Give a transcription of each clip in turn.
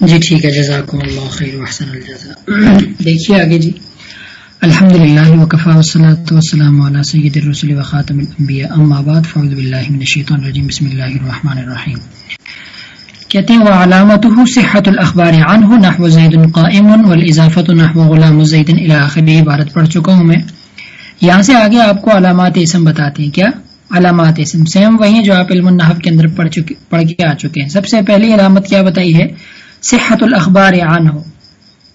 جی ٹھیک ہے، جزاکم اللہ خیر وحسن الجزا دیکھیے آگے جی۔ الحمد للہ وقفا وسلاۃ وسلم علیہ سید الرسول وخاتم الانبیاء۔ اما بعد فعوذ باللہ من الشیطان الرجیم۔ بسم اللہ الرحمن الرحیم۔ کہتے ہیں، وعلامته صحت الاخبار عنہ نحو زید قائم والاضافت نحو غلام زید الى آخر عبارت پڑھ چکا ہوں میں۔ یہاں سے آگے آپ کو علامات اسم بتاتے ہیں۔ کیا؟ علامات اسم۔ سیم وہی جو آپ علم النحف کے اندر پڑھ چکے پڑھ کے آ چکے ہیں۔ سب سے پہلی علامت کیا بتائی ہے؟ صحت الاخبار عن ہو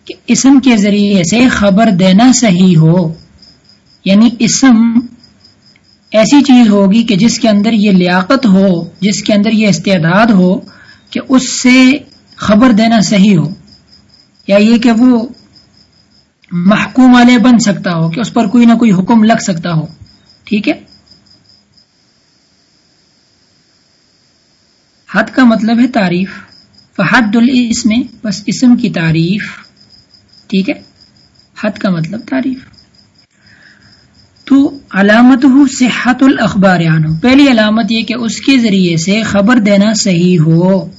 کہ اسم کے ذریعے سے خبر دینا صحیح ہو۔ یعنی اسم ایسی چیز ہوگی کہ جس کے اندر یہ لیاقت ہو، جس کے اندر یہ استعداد ہو کہ اس سے خبر دینا صحیح ہو۔ یا یہ کہ وہ محکوم والے بن سکتا ہو، کہ اس پر کوئی نہ کوئی حکم لگ سکتا ہو۔ ٹھیک ہے؟ حد کا مطلب ہے تعریف۔ فحد الاسم، بس اسم کی تعریف، ٹھیک ہے؟ حد کا مطلب تعریف۔ تو علامت ہو صحت الاخبار عنہ پہلی علامت یہ کہ اس کے ذریعے سے خبر دینا صحیح ہو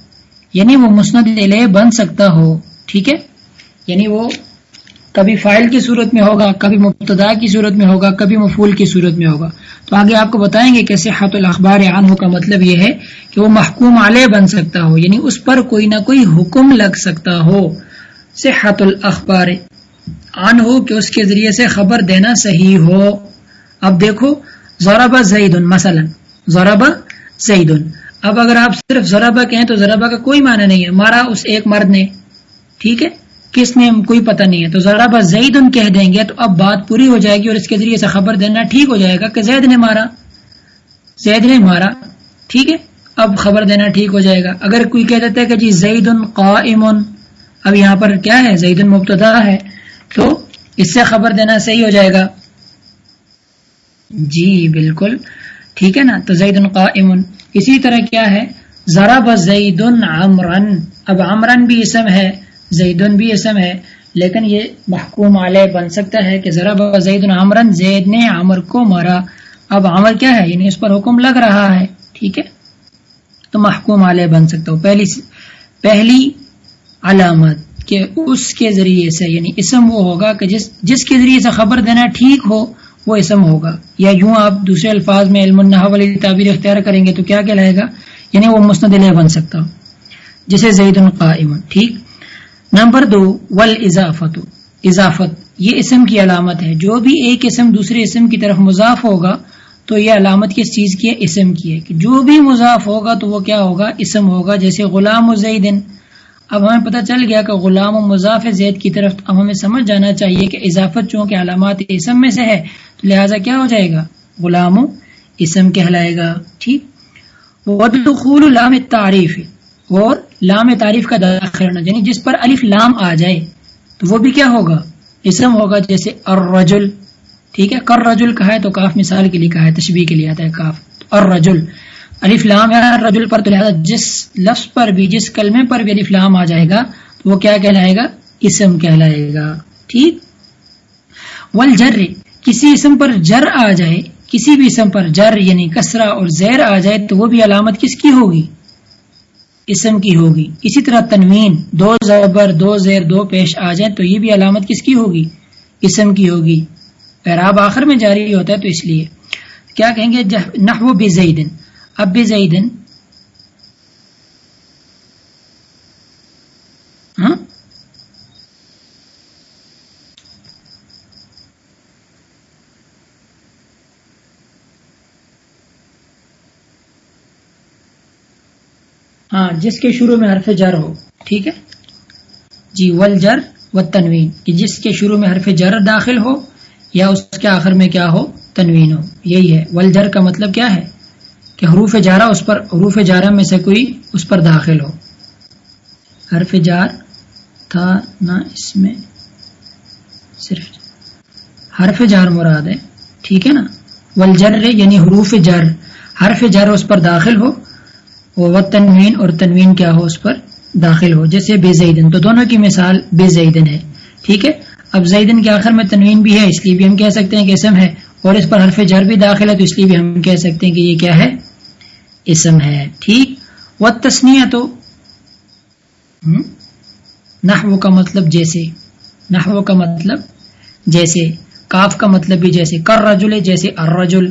یعنی وہ مسند علیہ بن سکتا ہو، ٹھیک ہے؟ یعنی وہ کبھی فائل کی صورت میں ہوگا، کبھی مبتدا کی صورت میں ہوگا، کبھی مفول کی صورت میں ہوگا۔ تو آگے آپ کو بتائیں گے کہ صحت الاخبار عنہ کا مطلب یہ ہے کہ وہ محکوم علیہ بن سکتا ہو یعنی اس پر کوئی نہ کوئی حکم لگ سکتا ہو۔ صحت الاخبار عن ہو کہ اس کے ذریعے سے خبر دینا صحیح ہو۔ اب دیکھو زوربا زعید مثلا زوربا زعید اب اگر آپ صرف زوربا کہیں تو زوربا کا کوئی معنی نہیں ہے۔ مارا اس ایک مرد نے، ٹھیک ہے؟ کس نے کوئی پتہ نہیں ہے۔ تو ذرا بس زید ان کہہ دیں گے تو اب بات پوری ہو جائے گی اور اس کے ذریعے سے خبر دینا ٹھیک ہو جائے گا کہ زید نے مارا۔ زید نے مارا۔ ٹھیک ہے؟ اب خبر دینا ٹھیک ہو جائے گا۔ اگر کوئی کہہ دیتا ہے کہ جی زید قائم اب یہاں پر کیا ہے؟ زید مبتدا ہے۔ تو اس سے خبر دینا صحیح ہو جائے گا۔ جی بالکل۔ ٹھیک ہے نا؟ تو زید قائم اسی طرح کیا ہے؟ ذرا بس زید عمرن۔ اب عمرن بھی اسم ہے۔ زیدن بھی اسم ہے، لیکن یہ محکوم علیہ بن سکتا ہے کہ ذرا زید عمرن، زید نے عمر کو مارا۔ اب عمر کیا ہے؟ یعنی اس پر حکم لگ رہا ہے۔ ٹھیک ہے؟ تو محکوم علیہ بن سکتا ہو۔ پہلی پہلی علامت کہ اس کے ذریعے سے یعنی اسم وہ ہوگا کہ جس جس کے ذریعے سے خبر دینا ٹھیک ہو، وہ اسم ہوگا۔ یا یوں آپ دوسرے الفاظ میں علم النحا والی تعبیر اختیار کریں گے تو کیا کہلائے گا؟ یعنی وہ مسند علیہ بن سکتا ہو، جسے زید القائم ٹھیک؟ نمبر دو ول اضافت اضافت یہ اسم کی علامت ہے۔ جو بھی ایک اسم دوسرے اسم کی طرف مضاف ہوگا، تو یہ علامت کس چیز کی ہے؟ اسم کی ہے۔ کہ جو بھی مضاف ہوگا، تو وہ کیا ہوگا؟ اسم ہوگا، جیسے غلام و زیدن اب ہمیں پتہ چل گیا کہ غلام و مضاف زید کی طرف اب ہمیں سمجھ جانا چاہیے کہ اضافت چونکہ علامات اسم میں سے ہے، تو لہٰذا کیا ہو جائے گا؟ غلام و اسم کہلائے گا۔ ٹھیک۔ وہ لام تعریف اور لام تعریف کا داخل ہونا یعنی جس پر الف لام آ جائے، تو وہ بھی کیا ہوگا؟ اسم ہوگا جیسے الرجل، ٹھیک ہے؟ کر رجل کہا ہے تو کاف مثال کے لیے کہا ہے تشبیح کے لیے آتا ہے کاف۔ الرجل، الف لام ہے رجل پر، تو لہٰذا جس لفظ پر بھی، جس کلمے پر بھی الف لام آ جائے گا، تو وہ کیا کہلائے گا؟ اسم کہلائے گا، ٹھیک؟ ول جر کسی اسم پر جر آ جائے، کسی بھی اسم پر جر یعنی کسرا اور زیر آ جائے، تو وہ بھی علامت کس کی ہوگی؟ اسم کی ہوگی۔ اسی طرح تنوین، دو زبر، دو زیر، دو پیش آ جائیں تو یہ بھی علامت کس کی ہوگی؟ اسم کی ہوگی۔ اعراب آخر میں جاری ہوتا ہے تو اس لیے۔ کیا کہیں گے؟ نحو بزیدن۔ اب بزیدن ہاں ہاں جس کے شروع میں حرف جر ہو، ٹھیک ہے؟ جی ول جر و تنوین کہ جس کے شروع میں حرف جر داخل ہو یا اس کے آخر میں کیا ہو، تنوین ہو، یہی ہے۔ ول جر کا مطلب کیا ہے؟ کہ حروف جارہ اس پر، حروف جارہ میں سے کوئی اس پر داخل ہو۔ حرف جار تھا نہ اس میں، صرف حرف جار مراد ہے، ٹھیک ہے نا؟ ول جر یعنی حروف جر۔ حرف جر اس پر داخل ہو وہ تنوین اور تنوین کیا ہو اس پر داخل ہو۔ جیسے بے زیدن، تو دونوں کی مثال بے زیدن ہے۔ ٹھیک ہے؟ اب زیدن کے آخر میں تنوین بھی ہے، اس لیے بھی ہم کہہ سکتے ہیں کہ اسم ہے۔ اور اس پر حرف جر بھی داخل ہے، تو اس لیے بھی ہم کہہ سکتے ہیں کہ یہ کیا ہے؟ اسم ہے۔ ٹھیک؟ و تسنیا تو نحو کا مطلب جیسے۔ نحو کا مطلب جیسے۔ کاف کا مطلب بھی جیسے۔ کر رجل، جیسے الرجل۔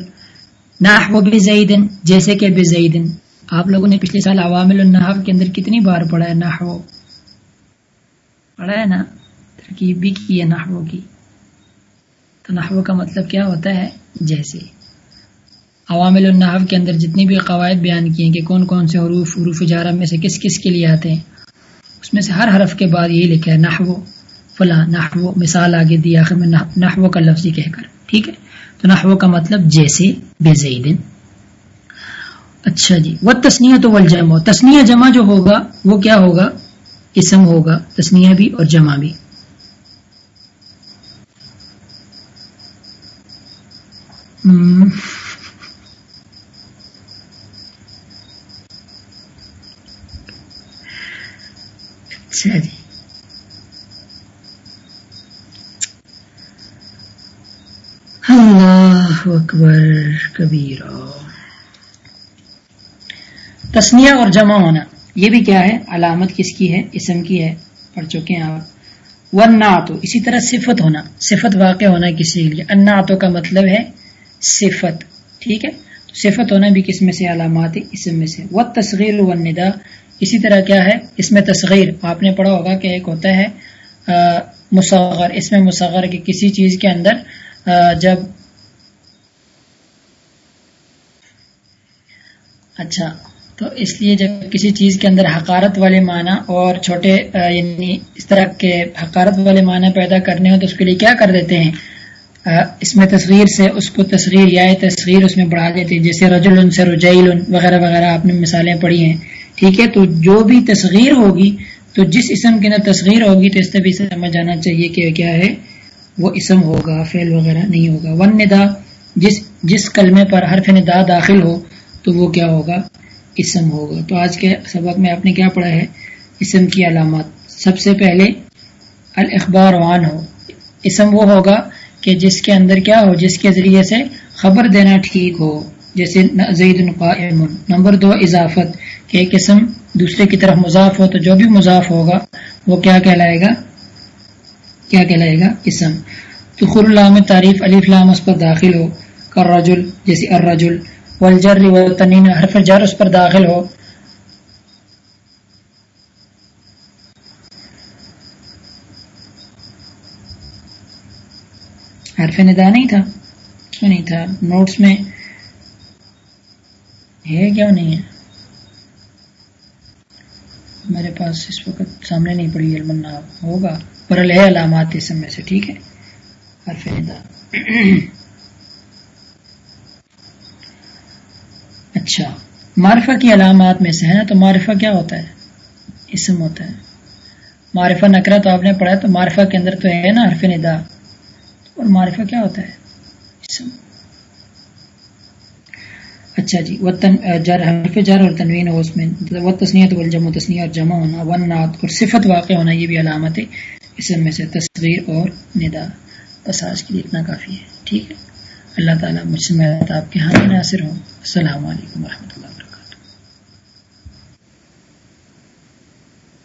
نحو بزیدن، جیسے کہ بزیدن۔ آپ لوگوں نے پچھلے سال عوامل النحو کے اندر کتنی بار پڑھا ہے نحو؟ پڑھا ہے نا؟ ترکیب بھی کی ہے نحو کی۔ تو نحو کا مطلب کیا ہوتا ہے؟ جیسے عوامل النحو کے اندر جتنی بھی قواعد بیان کی ہیں کہ کون کون سے حروف حروف جارہ میں سے کس کس کے لیے آتے ہیں، اس میں سے ہر حرف کے بعد یہی لکھا ہے نحو، فلاں نحو، مثال آگے دی، آخر میں نحو کا لفظ کہہ کر۔ ٹھیک ہے؟ تو نحو کا مطلب جیسے بے زیدن اچھا جی۔ وہ تسنیا تو والجمع، تسنیہ جمع جو ہوگا، وہ کیا ہوگا؟ اسم ہوگا، تسنیہ بھی اور جمع بھی۔ اچھا جی۔ اللہ اکبر، کبیرہ۔ تسنیہ اور جمع ہونا۔ یہ بھی کیا ہے؟ علامت کس کی ہے؟ اسم کی ہے۔ پڑھ چکے ہیں آپ۔ ون اسی طرح صفت ہونا۔ صفت واقع ہونا کسی کے لیے۔ اناتوں کا مطلب ہے صفت۔ ٹھیک ہے؟ صفت ہونا بھی کس میں سے؟ علامات اسم میں سے۔ وہ تصغیر و ندا اسی طرح کیا ہے؟ اس میں تصغیر آپ نے پڑھا ہوگا کہ ایک ہوتا ہے مصغر۔ اس میں مصغر کی کسی چیز کے اندر جب اچھا۔ تو اس لیے جب کسی چیز کے اندر حقارت والے معنی اور چھوٹے یعنی اس طرح کے حقارت والے معنی پیدا کرنے ہو تو اس کے لیے کیا کر دیتے ہیں؟ اس میں تصویر سے اس کو تصویر یا تصویر اس میں بڑھا دیتے ہیں، جیسے رجل سے رجیل وغیرہ وغیرہ آپ نے مثالیں پڑھی ہیں۔ ٹھیک ہے، تو جو بھی تصغیر ہوگی، تو جس اسم کے اندر تصغیر ہوگی تو اس طرح سے سمجھ جانا چاہیے کہ کیا ہے؟ وہ اسم ہوگا فیل وغیرہ نہیں ہوگا۔ ون ندا جس جس کلمے پر حرف ندا داخل ہو تو وہ کیا ہوگا؟ اسم ہوگا۔ تو آج کے سبق میں آپ نے کیا پڑھا ہے؟ اسم کی علامات۔ سب سے پہلے الاخبار وان ہو۔ اسم وہ ہوگا کہ جس کے اندر کیا ہو، جس کے ذریعے سے خبر دینا ٹھیک ہو۔ جیسے زید القائم نمبر دو، اضافت۔ کہ ایک اسم دوسرے کی طرف مضاف ہو تو جو بھی مضاف ہوگا، وہ کیا کہلائے گا؟ کیا کہلائے گا؟ اسم۔ تو خر اللہ میں تعریف علی فلام اس پر داخل ہو۔ کر رجل جیسے الرجل۔ والجر والتنین حرف جر اس پر داخل ہو۔ حرف ندا نہیں تھا؟ کیوں نہیں تھا؟ نوٹس میں ہے کیوں نہیں ہے؟ میرے پاس اس وقت سامنے نہیں پڑی علم ہوگا۔ پر ہے علامات اس میں سے، ٹھیک ہے؟ حرف ندا۔ اچھا معرفہ کی علامات میں سے ہے نا تو معرفہ کیا ہوتا ہے؟ اسم ہوتا ہے۔ معرفہ نکرا تو آپ نے پڑھا تو معرفہ کے اندر تو ہے نا حرف ندا۔ اور معرفہ کیا ہوتا ہے؟ اسم۔ اچھا جی وطن جر حرف جر اور تنوین ہو اس میں و تسنیت والجم و تسنیہ اور جمع ہونا ون نعت اور صفت واقع ہونا، یہ بھی علامت ہے اس میں سے تصویر اور ندا۔ بس آج کے لیے اتنا کافی ہے، ٹھیک ہے۔ اللہ تعالیٰ مجھ سے میں آپ کے ہاں ناصر ہوں۔ السلام علیکم و رحمۃ اللہ۔